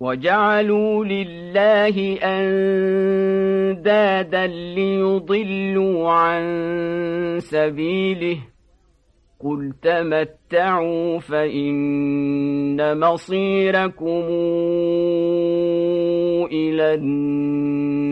وجعلوا لله أندادا ليضلوا عن سبيله. قل تمتعوا فإن مصيركم إلى النار.